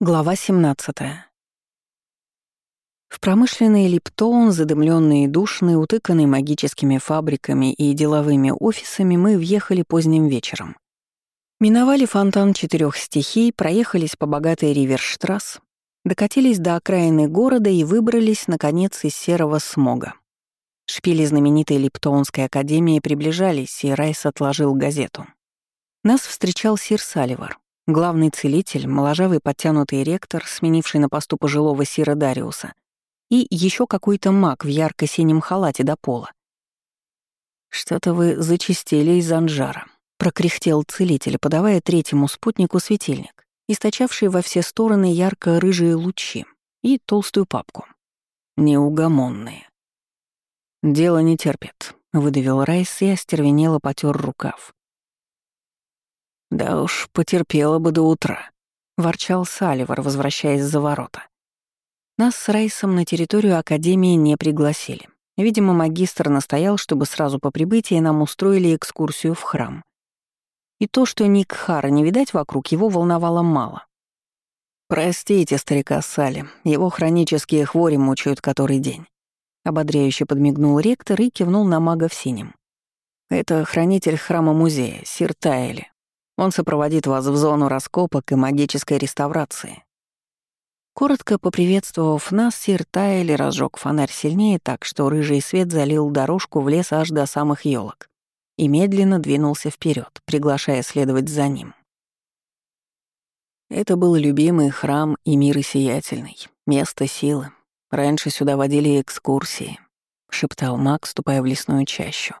Глава 17. В промышленный Липтоун, задымленный и душный, утыканный магическими фабриками и деловыми офисами, мы въехали поздним вечером. Миновали фонтан четырех стихий, проехались по богатой Риверштрасс, докатились до окраины города и выбрались, наконец, из серого смога. Шпили знаменитой Липтоунской академии приближались, и Райс отложил газету. Нас встречал сир Салливар, Главный целитель, моложавый подтянутый ректор, сменивший на посту пожилого Сира Дариуса, и еще какой-то маг в ярко-синем халате до пола. «Что-то вы зачистили из анжара», — прокряхтел целитель, подавая третьему спутнику светильник, источавший во все стороны ярко-рыжие лучи, и толстую папку. Неугомонные. «Дело не терпит», — выдавил Райс и остервенело потер рукав. «Да уж, потерпела бы до утра», — ворчал Салливар, возвращаясь за ворота. Нас с Райсом на территорию Академии не пригласили. Видимо, магистр настоял, чтобы сразу по прибытии нам устроили экскурсию в храм. И то, что Ник Хара не видать вокруг, его волновало мало. «Простите, старика Салли, его хронические хвори мучают который день», — ободряюще подмигнул ректор и кивнул на мага в синем. «Это хранитель храма-музея, Сир Тайли. Он сопроводит вас в зону раскопок и магической реставрации. Коротко поприветствовав нас, сир Тайли разжег фонарь сильнее так, что рыжий свет залил дорожку в лес аж до самых елок и медленно двинулся вперед, приглашая следовать за ним. Это был любимый храм и мир сиятельный, место силы. Раньше сюда водили экскурсии, шептал маг, ступая в лесную чащу.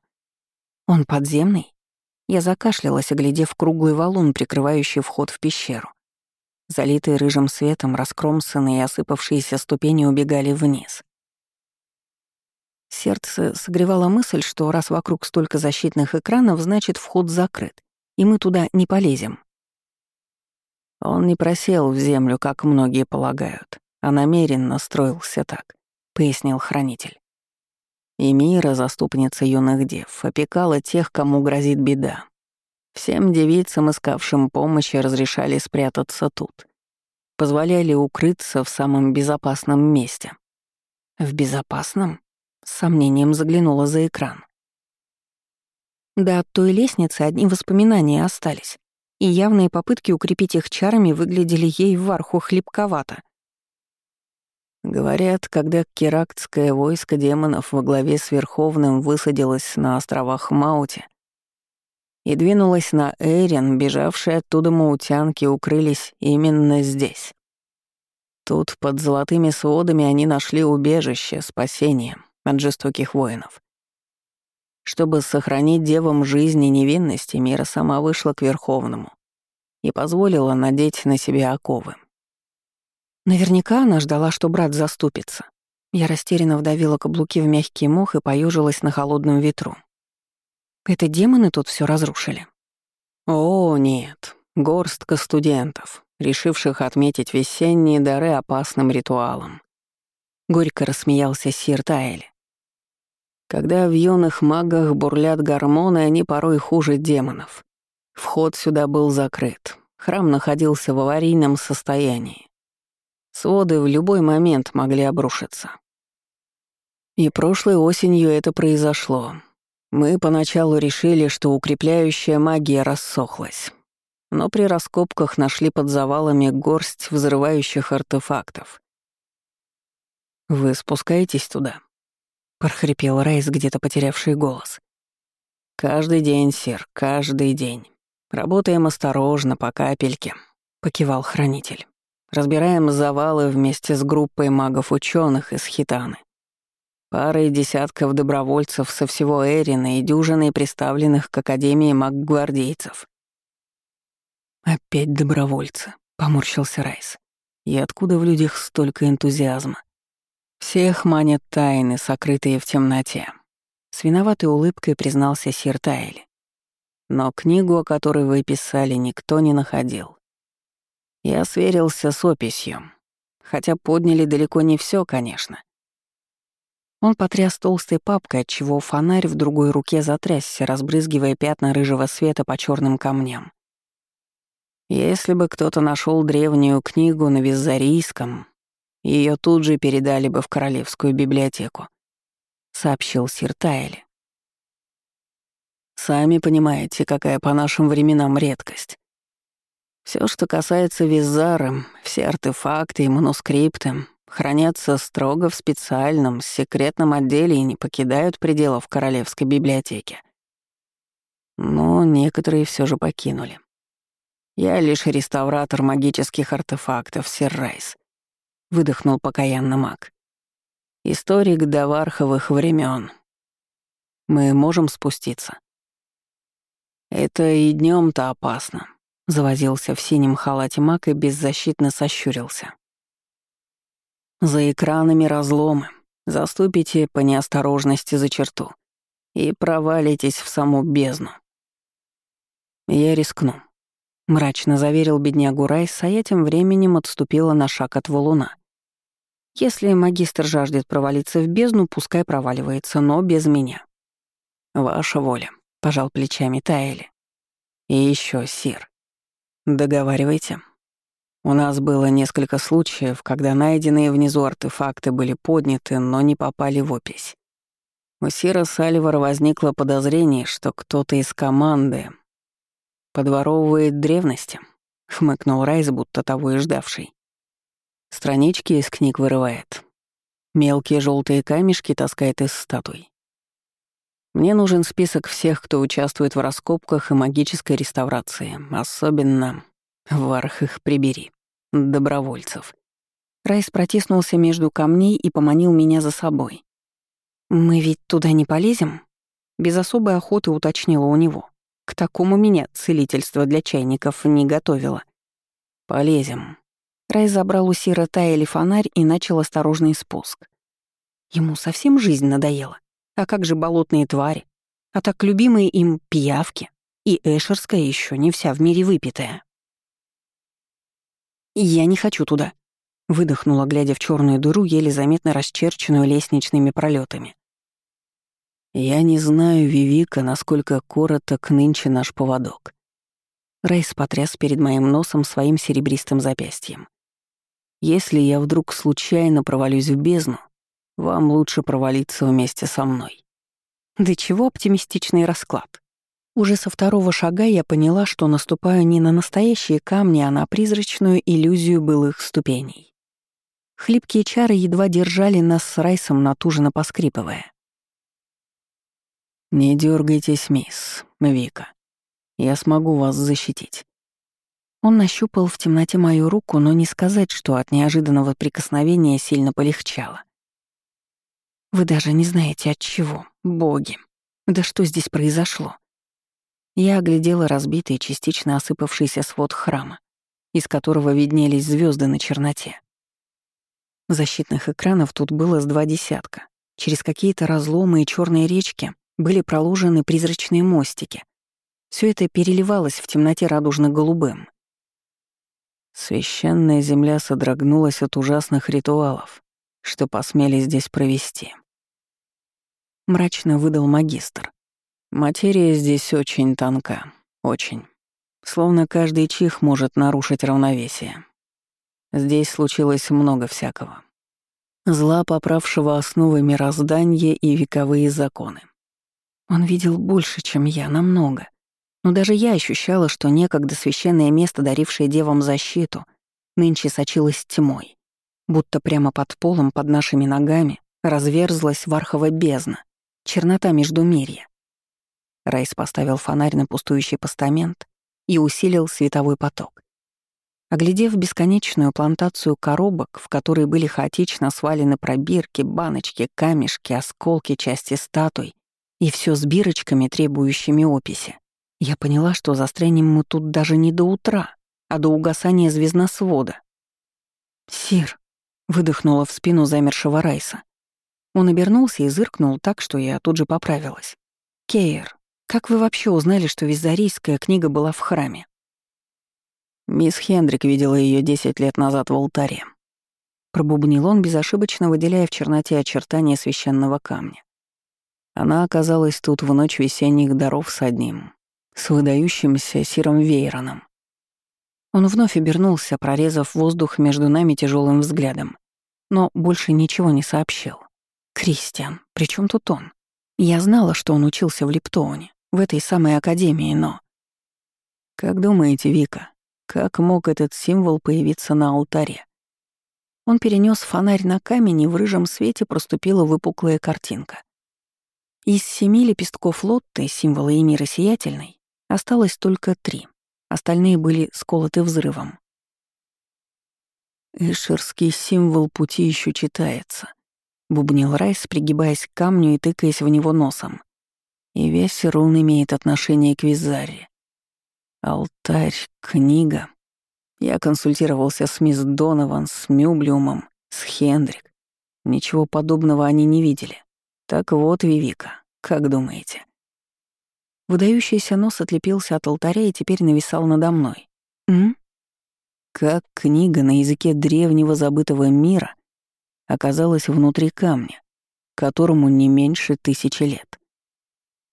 Он подземный? Я закашлялась, оглядев круглый валун, прикрывающий вход в пещеру. Залитые рыжим светом, раскромсанные и осыпавшиеся ступени убегали вниз. Сердце согревало мысль, что раз вокруг столько защитных экранов, значит, вход закрыт, и мы туда не полезем. Он не просел в землю, как многие полагают, а намеренно строился так, — пояснил хранитель. И Мира, заступница юных дев, опекала тех, кому грозит беда. Всем девицам, искавшим помощи, разрешали спрятаться тут. Позволяли укрыться в самом безопасном месте. В безопасном? С сомнением заглянула за экран. Да от той лестницы одни воспоминания остались, и явные попытки укрепить их чарами выглядели ей в варху хлебковато — Говорят, когда керактское войско демонов во главе с Верховным высадилось на островах Маути и двинулось на Эрин, бежавшие оттуда маутянки укрылись именно здесь. Тут, под золотыми сводами, они нашли убежище, спасение от жестоких воинов. Чтобы сохранить девам жизнь и невинность, Мира сама вышла к Верховному и позволила надеть на себя оковы. Наверняка она ждала, что брат заступится. Я растерянно вдавила каблуки в мягкий мох и поюжилась на холодном ветру. Это демоны тут все разрушили? О, нет. Горстка студентов, решивших отметить весенние дары опасным ритуалом. Горько рассмеялся сир Тайли. Когда в юных магах бурлят гормоны, они порой хуже демонов. Вход сюда был закрыт. Храм находился в аварийном состоянии. Своды в любой момент могли обрушиться. И прошлой осенью это произошло. Мы поначалу решили, что укрепляющая магия рассохлась. Но при раскопках нашли под завалами горсть взрывающих артефактов. «Вы спускаетесь туда?» — прохрипел Райс, где-то потерявший голос. «Каждый день, сир, каждый день. Работаем осторожно, по капельке», — покивал хранитель. Разбираем завалы вместе с группой магов-ученых из Хитаны. Парой десятков добровольцев со всего Эрина и дюжиной представленных к Академии маг-гвардейцев. «Опять добровольцы», — поморщился Райс. «И откуда в людях столько энтузиазма? Всех манят тайны, сокрытые в темноте». С виноватой улыбкой признался Сир Тайли. Но книгу, о которой вы писали, никто не находил. Я сверился с описью, хотя подняли далеко не все, конечно. Он потряс толстой папкой, отчего фонарь в другой руке затрясся, разбрызгивая пятна рыжего света по черным камням. Если бы кто-то нашел древнюю книгу на визарийском, ее тут же передали бы в Королевскую библиотеку», — сообщил сир Тайли. «Сами понимаете, какая по нашим временам редкость. Все, что касается визара, все артефакты и манускрипты хранятся строго в специальном, секретном отделе и не покидают пределов Королевской библиотеки. Но некоторые все же покинули. Я лишь реставратор магических артефактов, сир Райс. Выдохнул покаянно маг. Историк даварховых времен. Мы можем спуститься. Это и днем то опасно. Завозился в синем халате маг и беззащитно сощурился. За экранами разломы. Заступите по неосторожности за черту и провалитесь в саму бездну. Я рискну, Мрачно заверил беднягу Райс, а я тем временем отступила на шаг от валуна. Если магистр жаждет провалиться в бездну, пускай проваливается, но без меня. Ваша воля, пожал плечами Таэли. И еще сир. Договаривайте. У нас было несколько случаев, когда найденные внизу артефакты были подняты, но не попали в опись. У Сира Сальвара возникло подозрение, что кто-то из команды «Подворовывает древности», — хмыкнул Райс, будто того и ждавший. Странички из книг вырывает. Мелкие желтые камешки таскает из статуй. Мне нужен список всех, кто участвует в раскопках и магической реставрации, особенно варх их прибери, добровольцев. Райс протиснулся между камней и поманил меня за собой. «Мы ведь туда не полезем?» Без особой охоты уточнила у него. К такому меня целительство для чайников не готовило. Полезем. Рай забрал у Сира Тайли фонарь и начал осторожный спуск. Ему совсем жизнь надоела. А как же болотные твари? А так любимые им пиявки. И эшерская еще не вся в мире выпитая. «Я не хочу туда», — выдохнула, глядя в черную дыру, еле заметно расчерченную лестничными пролетами. «Я не знаю, Вивика, насколько короток нынче наш поводок». Рейс потряс перед моим носом своим серебристым запястьем. «Если я вдруг случайно провалюсь в бездну, вам лучше провалиться вместе со мной». Да чего оптимистичный расклад. Уже со второго шага я поняла, что наступаю не на настоящие камни, а на призрачную иллюзию былых ступеней. Хлипкие чары едва держали нас с Райсом, натужно поскрипывая. «Не дергайтесь, мисс, Вика. Я смогу вас защитить». Он нащупал в темноте мою руку, но не сказать, что от неожиданного прикосновения сильно полегчало. «Вы даже не знаете, от чего, боги. Да что здесь произошло?» Я оглядела разбитый, частично осыпавшийся свод храма, из которого виднелись звезды на черноте. Защитных экранов тут было с два десятка. Через какие-то разломы и черные речки были проложены призрачные мостики. Все это переливалось в темноте радужно-голубым. Священная земля содрогнулась от ужасных ритуалов, что посмели здесь провести. Мрачно выдал магистр. Материя здесь очень тонка, очень. Словно каждый чих может нарушить равновесие. Здесь случилось много всякого. Зла, поправшего основы мироздания и вековые законы. Он видел больше, чем я, намного. Но даже я ощущала, что некогда священное место, дарившее девам защиту, нынче сочилось тьмой. Будто прямо под полом, под нашими ногами, разверзлась вархова бездна, чернота междумирья. Райс поставил фонарь на пустующий постамент и усилил световой поток. Оглядев бесконечную плантацию коробок, в которой были хаотично свалены пробирки, баночки, камешки, осколки части статуй и все с бирочками, требующими описи. Я поняла, что застрянем мы тут даже не до утра, а до угасания звездносвода. «Сир», — выдохнула в спину замершего Райса. Он обернулся и зыркнул так, что я тут же поправилась. «Кейр, как вы вообще узнали, что визарийская книга была в храме?» Мисс Хендрик видела ее десять лет назад в алтаре. Пробубнил он, безошибочно выделяя в черноте очертания священного камня. Она оказалась тут в ночь весенних даров с одним, с выдающимся Сиром Вейроном. Он вновь обернулся, прорезав воздух между нами тяжелым взглядом. Но больше ничего не сообщил. «Кристиан, при чем тут он? Я знала, что он учился в Липтоуне, в этой самой академии, но...» «Как думаете, Вика, как мог этот символ появиться на алтаре?» Он перенес фонарь на камень, и в рыжем свете проступила выпуклая картинка. Из семи лепестков лотты, символа Эмира Сиятельной, осталось только три. Остальные были сколоты взрывом. «Эшерский символ пути еще читается», — бубнил Райс, пригибаясь к камню и тыкаясь в него носом. «И весь рун имеет отношение к Визаре. Алтарь, книга. Я консультировался с мисс Донован, с Мюблиумом, с Хендрик. Ничего подобного они не видели. Так вот, Вивика, как думаете?» Выдающийся нос отлепился от алтаря и теперь нависал надо мной. «М?» Как книга на языке древнего забытого мира оказалась внутри камня, которому не меньше тысячи лет.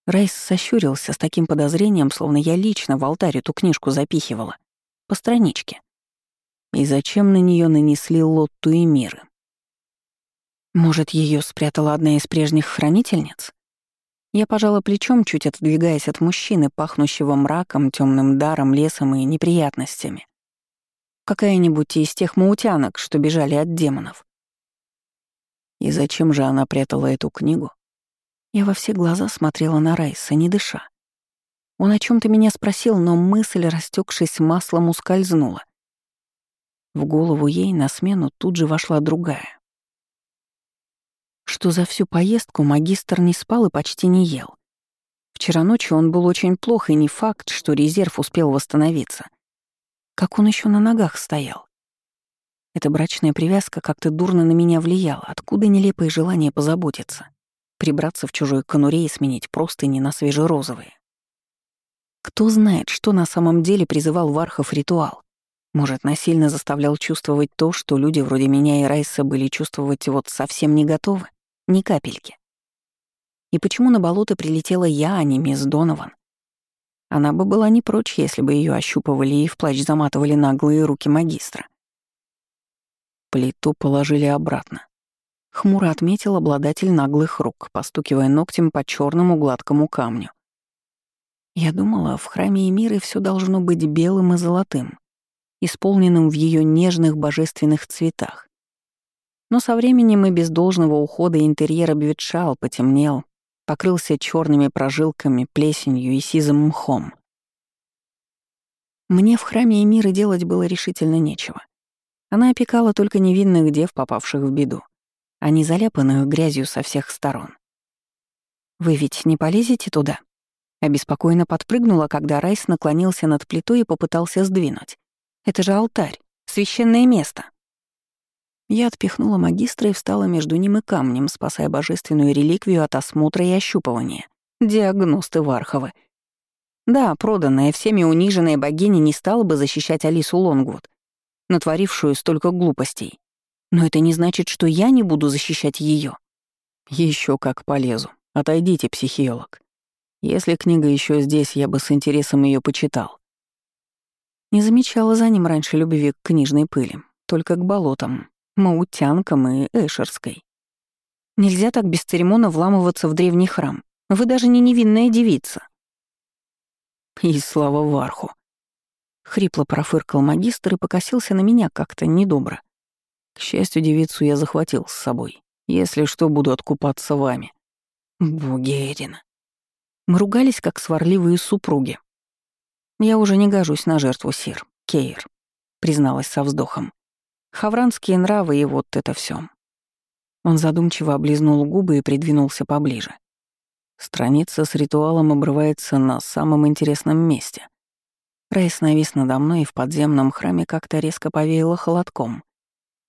Райс сощурился с таким подозрением, словно я лично в алтарь эту книжку запихивала. По страничке. И зачем на нее нанесли лотту и миры? Может, ее спрятала одна из прежних хранительниц? Я пожала плечом, чуть отодвигаясь от мужчины, пахнущего мраком, темным даром, лесом и неприятностями. Какая-нибудь из тех маутянок, что бежали от демонов. И зачем же она прятала эту книгу? Я во все глаза смотрела на Райса, не дыша. Он о чем то меня спросил, но мысль, растекшись маслом, ускользнула. В голову ей на смену тут же вошла другая что за всю поездку магистр не спал и почти не ел. Вчера ночью он был очень плох, и не факт, что резерв успел восстановиться. Как он еще на ногах стоял? Эта брачная привязка как-то дурно на меня влияла. Откуда нелепое желание позаботиться? Прибраться в чужой конуре и сменить простыни на свежерозовые. Кто знает, что на самом деле призывал Вархов ритуал? Может, насильно заставлял чувствовать то, что люди вроде меня и Райса были чувствовать вот совсем не готовы? Ни капельки. И почему на болото прилетела я, а не мисс Донован? Она бы была не прочь, если бы ее ощупывали и в плач заматывали наглые руки магистра. Плиту положили обратно. Хмуро отметил обладатель наглых рук, постукивая ногтем по черному гладкому камню. Я думала, в храме Эмиры все должно быть белым и золотым, исполненным в ее нежных божественных цветах. Но со временем и без должного ухода интерьер обветшал, потемнел, покрылся черными прожилками, плесенью и сизым мхом. Мне в храме Эмиры делать было решительно нечего. Она опекала только невинных дев, попавших в беду, а не заляпанных грязью со всех сторон. «Вы ведь не полезете туда?» Обеспокоенно подпрыгнула, когда Райс наклонился над плитой и попытался сдвинуть. «Это же алтарь, священное место». Я отпихнула магистра и встала между ним и камнем, спасая божественную реликвию от осмотра и ощупывания. Диагносты Варховы. Да, проданная, всеми униженная богиня не стала бы защищать Алису Лонгвуд, натворившую столько глупостей. Но это не значит, что я не буду защищать ее. Еще как полезу. Отойдите, психиолог. Если книга еще здесь, я бы с интересом ее почитал. Не замечала за ним раньше любви к книжной пыли, только к болотам, Маутянкам и Эшерской. Нельзя так бесцеремонно вламываться в древний храм. Вы даже не невинная девица. И слава Варху. Хрипло профыркал магистр и покосился на меня как-то недобро. К счастью, девицу я захватил с собой. Если что, буду откупаться вами. Боги Эрина. Мы ругались, как сварливые супруги. Я уже не гожусь на жертву Сир, Кейр, призналась со вздохом. Хавранские нравы и вот это все. Он задумчиво облизнул губы и придвинулся поближе. Страница с ритуалом обрывается на самом интересном месте. Рейс навис надо мной и в подземном храме как-то резко повеяло холодком.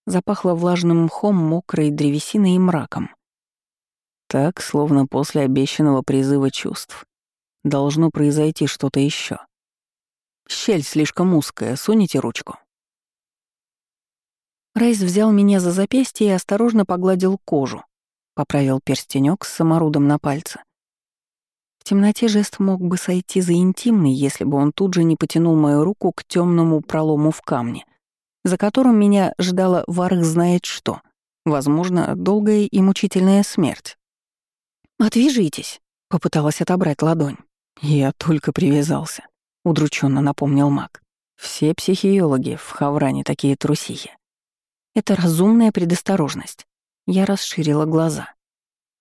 Запахло влажным мхом, мокрой древесиной и мраком. Так, словно после обещанного призыва чувств, должно произойти что-то еще. Щель слишком узкая, суните ручку. Райс взял меня за запястье и осторожно погладил кожу, поправил перстенек с саморудом на пальце. В темноте жест мог бы сойти за интимный, если бы он тут же не потянул мою руку к темному пролому в камне, за которым меня ждала варх знает что. Возможно, долгая и мучительная смерть. «Отвяжитесь», — попыталась отобрать ладонь. «Я только привязался», — удрученно напомнил маг. «Все психиологи в Хавране такие трусихи». «Это разумная предосторожность». Я расширила глаза.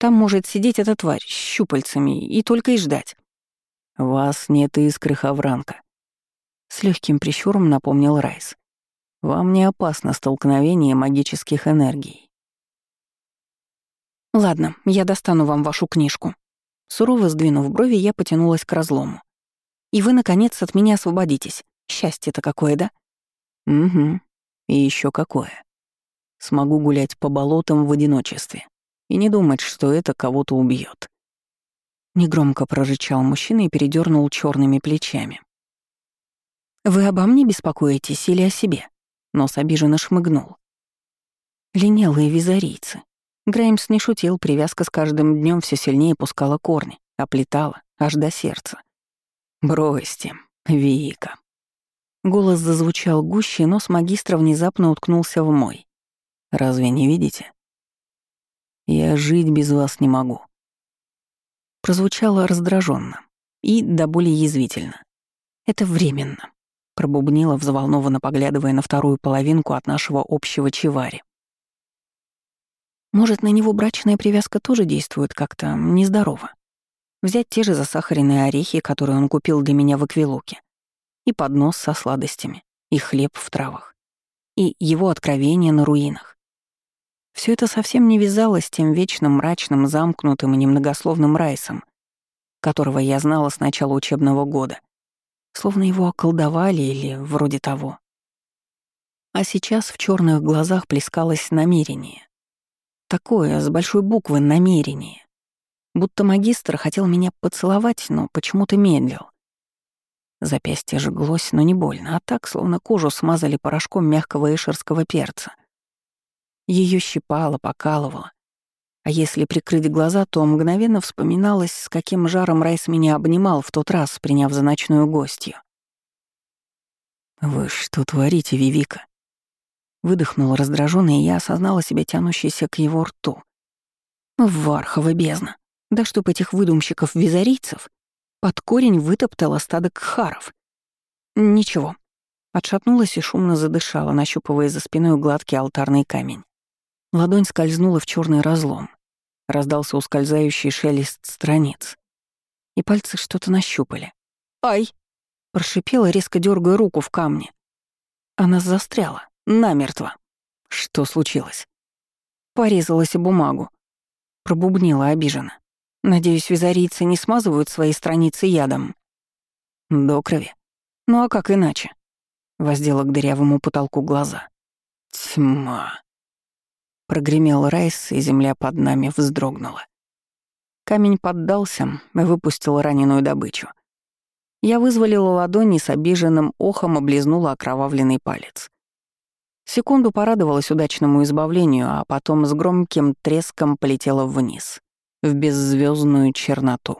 Там может сидеть эта тварь с щупальцами и только и ждать. «Вас нет искры, Хавранка», — с легким прищуром напомнил Райс. «Вам не опасно столкновение магических энергий». «Ладно, я достану вам вашу книжку». Сурово сдвинув брови, я потянулась к разлому. «И вы, наконец, от меня освободитесь. Счастье-то какое, да?» «Угу. И еще какое. Смогу гулять по болотам в одиночестве и не думать, что это кого-то убьет. Негромко прорычал мужчина и передернул черными плечами. «Вы обо мне беспокоитесь или о себе?» Нос обиженно шмыгнул. Линялые визарийцы. Греймс не шутил, привязка с каждым днем все сильнее пускала корни, оплетала, аж до сердца. «Бросьте, Вика». Голос зазвучал гуще, нос магистра внезапно уткнулся в мой. «Разве не видите? Я жить без вас не могу». Прозвучало раздраженно и до боли язвительно. «Это временно», — пробубнила, взволнованно поглядывая на вторую половинку от нашего общего чевари. «Может, на него брачная привязка тоже действует как-то нездорово? Взять те же засахаренные орехи, которые он купил для меня в Эквилуке, и поднос со сладостями, и хлеб в травах, и его откровение на руинах. Все это совсем не вязалось с тем вечным мрачным, замкнутым и немногословным Райсом, которого я знала с начала учебного года. Словно его околдовали или вроде того. А сейчас в черных глазах плескалось намерение. Такое, с большой буквы, намерение. Будто магистр хотел меня поцеловать, но почему-то медлил. Запястье жглось, но не больно, а так, словно кожу смазали порошком мягкого эшерского перца. Ее щипало, покалывало. А если прикрыть глаза, то мгновенно вспоминалось, с каким жаром Райс меня обнимал в тот раз, приняв за ночную гостью. «Вы что творите, Вивика?» Выдохнула раздражённо, и я осознала себя тянущейся к его рту. Вархова бездна. Да чтоб этих выдумщиков-визарийцев под корень вытоптала стадо кхаров. Ничего. Отшатнулась и шумно задышала, нащупывая за спиной гладкий алтарный камень. Ладонь скользнула в черный разлом. Раздался ускользающий шелест страниц. И пальцы что-то нащупали. «Ай!» — прошипела, резко дергая руку в камне. Она застряла, намертво. Что случилось? Порезалась бумагу. Пробубнила обиженно. Надеюсь, визарийцы не смазывают свои страницы ядом. До крови. Ну а как иначе? Воздела к дырявому потолку глаза. Тьма. Прогремел Райс, и земля под нами вздрогнула. Камень поддался и выпустил раненую добычу. Я вызволила ладони с обиженным охом облизнула окровавленный палец. Секунду порадовалась удачному избавлению, а потом с громким треском полетела вниз, в беззвездную черноту.